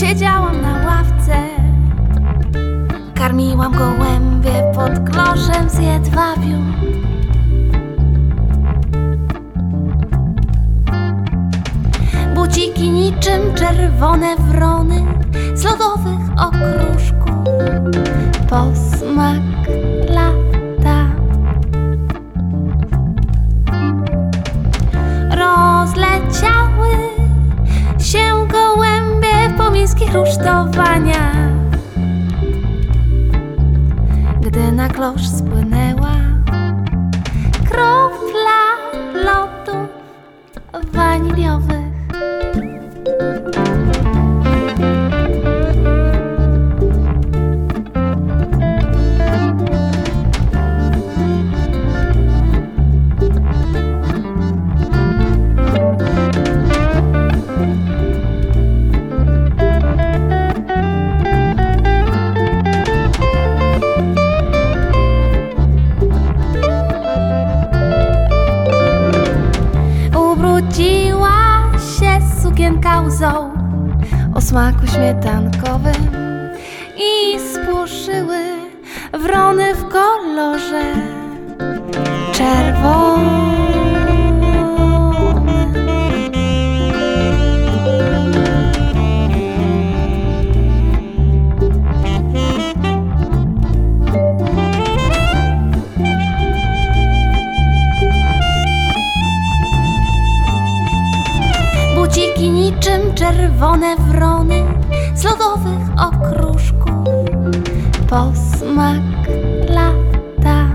siedziałam na ławce. Karmiłam gołębie pod kloszem z jedwabiu Buciki niczym czerwone wrony. Rusztowaniach Gdy na klosz spłynęła łzą o smaku śmietankowym i spłoszyły wrony w kolorze Króliki niczym czerwone wrony z lodowych okruszków posmak lata.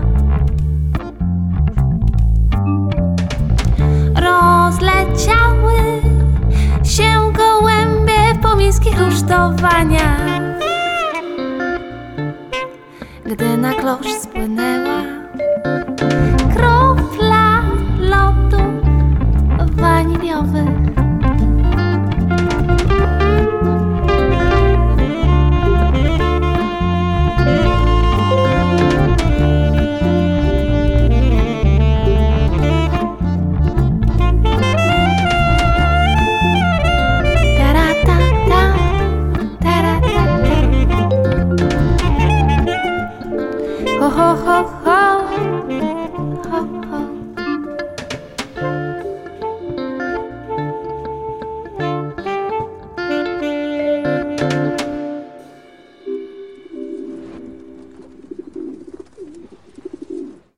Rozleciały się gołębie po miejskich rusztowaniach. Gdy na klosz spłynęła kropla lodu waniliowych Oh, oh, oh, oh.